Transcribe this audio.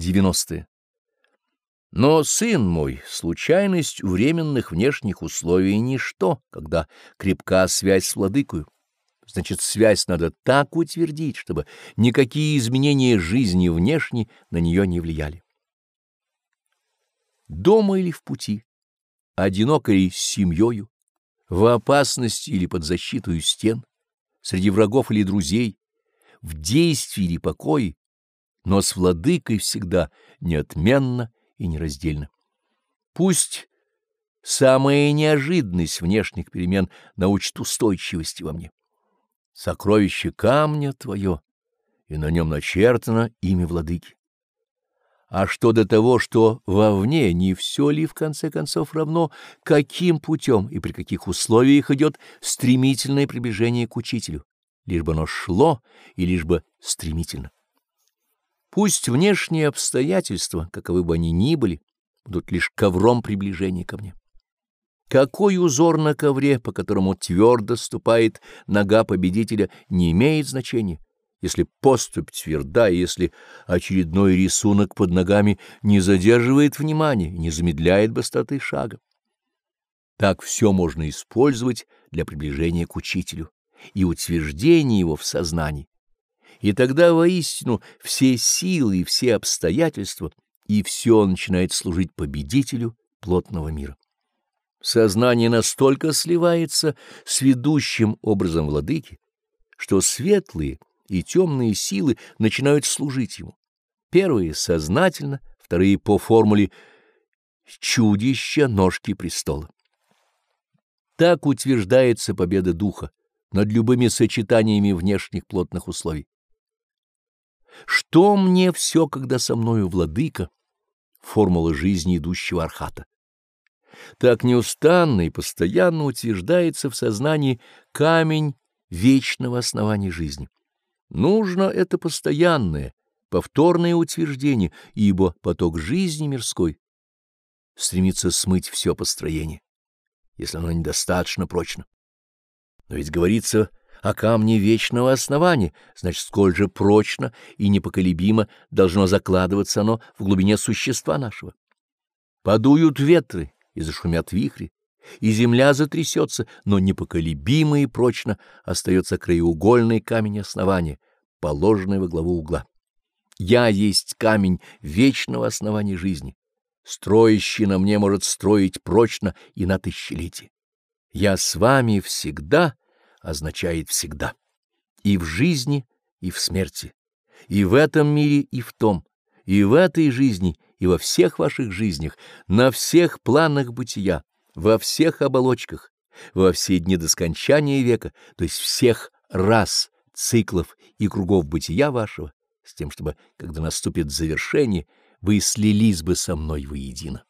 90. Но, сын мой, случайность временных внешних условий — ничто, когда крепка связь с владыкою. Значит, связь надо так утвердить, чтобы никакие изменения жизни внешней на нее не влияли. Дома или в пути, одиноко или с семьёю, в опасности или под защиту стен, среди врагов или друзей, в действии или покое, но с владыкой всегда неотменно и нераздельно. Пусть самая неожиданность внешних перемен научит устойчивости во мне. Сокровище камня твое, и на нем начертано имя владыки. А что до того, что вовне, не все ли в конце концов равно, каким путем и при каких условиях идет стремительное приближение к учителю, лишь бы оно шло и лишь бы стремительно. Пусть внешние обстоятельства, каковы бы они ни были, будут лишь ковром приближения ко мне. Какой узор на ковре, по которому твердо ступает нога победителя, не имеет значения если поступь тверда, если очередной рисунок под ногами не задерживает внимания, не замедляет быстроты шага. Так все можно использовать для приближения к учителю и утверждения его в сознании. И тогда воистину все силы и все обстоятельства, и все начинает служить победителю плотного мира. Сознание настолько сливается с ведущим образом владыки, что светлые — и темные силы начинают служить ему. Первые — сознательно, вторые — по формуле «чудища ножки престола». Так утверждается победа духа над любыми сочетаниями внешних плотных условий. Что мне все, когда со мною владыка? Формула жизни идущего архата. Так неустанно и постоянно утверждается в сознании камень вечного основания жизни. Нужно это постоянное, повторное утверждение, ибо поток жизни мирской стремится смыть все построение, если оно недостаточно прочно. Но ведь говорится о камне вечного основания, значит, сколь же прочно и непоколебимо должно закладываться оно в глубине существа нашего. Подуют ветры и зашумят вихри, и земля затрясется, но непоколебимо и прочно остается краеугольный камень основания, положенный во главу угла. Я есть камень вечного основания жизни. Строящий на мне может строить прочно и на тысячелетие. Я с вами всегда означает всегда. И в жизни, и в смерти. И в этом мире, и в том. И в этой жизни, и во всех ваших жизнях, на всех планах бытия во всех оболочках, во все дни до скончания века, то есть всех раз, циклов и кругов бытия вашего, с тем, чтобы, когда наступит завершение, вы слились бы со мной воедино.